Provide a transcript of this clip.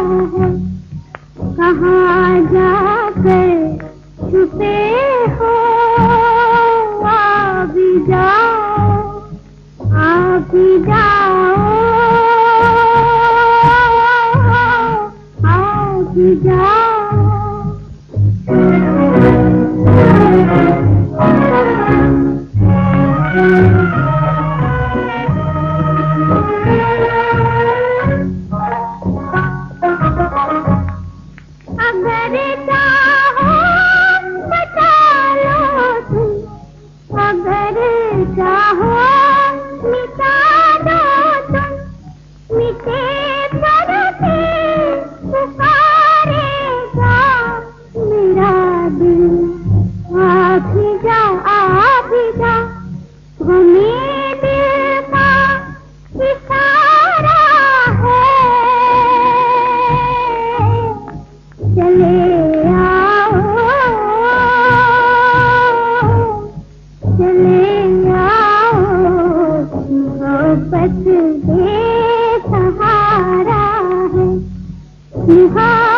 Oh, सहारा है।